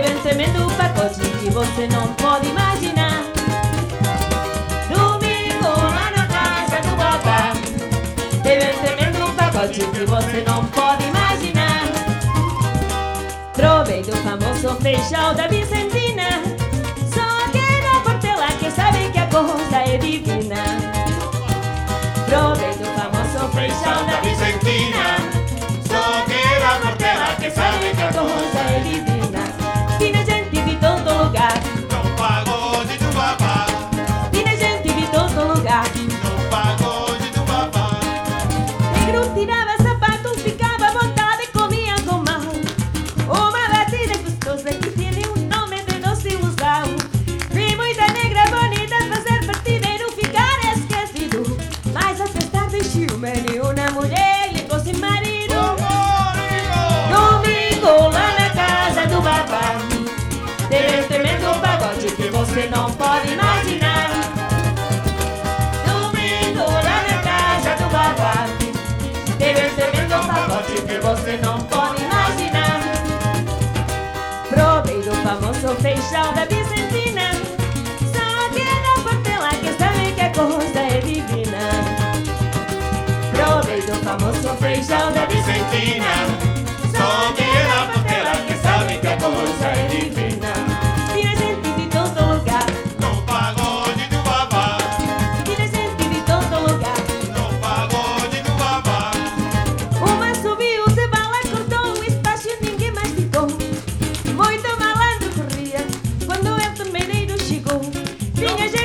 tremendo pacote que você não pode imaginar. Domingo lá na casa do babá. Teve um pacote que você não pode imaginar. Trovei do famoso feijão da Vicentina. Só quero portela que sabe que a coisa é divina. De ciúme, nenhuma mulher ligou sem marido. Domingo lá na casa do babá. Teve um tremendo pagode que você não pode imaginar. Domingo lá na casa do babá. Teve um tremendo pacote que você não pode do famoso feijão da Vicentina. Só quero a portela que sabe que a coisa é divina. Tinha gente de todo lugar. No pagode do babá, Tinha gente de todo lugar. no pagode do babá. Uma subiu de bala, cortou o espaço e ninguém mais ficou. Muito malandro corria quando o torneiro chegou. Tinha gente,